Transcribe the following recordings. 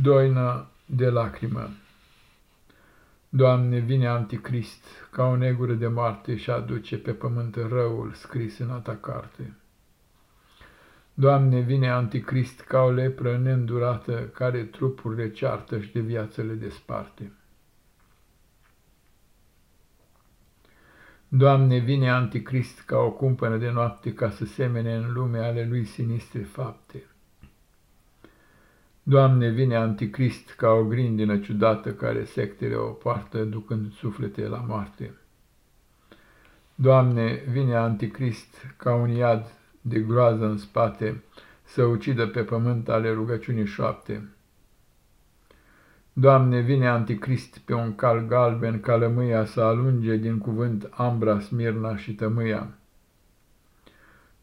Doină de lacrimă Doamne, vine anticrist, ca o negură de moarte și aduce pe pământ răul scris în a ta carte. Doamne, vine anticrist ca o lepră neîndurată, care trupurile ceartă și de viață le desparte. Doamne, vine anticrist ca o cumpănă de noapte, ca să semene în lume ale lui sinistre fapte. Doamne, vine anticrist ca o grindină ciudată care sectele o poartă ducând suflete la moarte. Doamne, vine anticrist ca un iad de groază în spate să ucidă pe pământ ale rugăciunii șoapte. Doamne, vine anticrist pe un cal galben ca lămâia să alunge din cuvânt ambra, smirna și tămâia.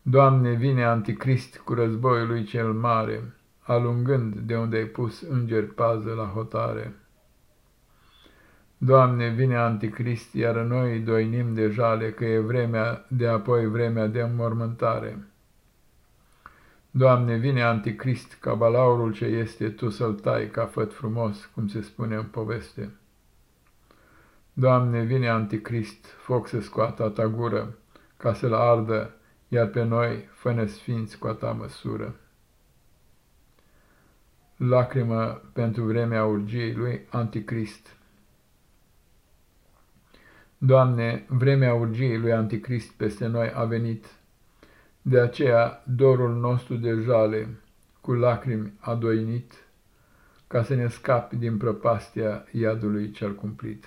Doamne, vine anticrist cu războiul lui cel mare, alungând de unde ai pus îngeri pază la hotare. Doamne, vine anticrist, iar noi doinim de jale că e vremea de apoi vremea de înmormântare. Doamne, vine anticrist, ca balaurul ce este, tu să-l tai ca făt frumos, cum se spune în poveste. Doamne, vine anticrist, foc să scoată a ta gură, ca să-l ardă, iar pe noi, fă sfinți cu a ta măsură lacrimă pentru vremea urgiei lui Anticrist. Doamne, vremea urgiei lui Anticrist peste noi a venit, de aceea dorul nostru de jale cu lacrimi a doinit, ca să ne scapi din prăpastia iadului cel cumplit.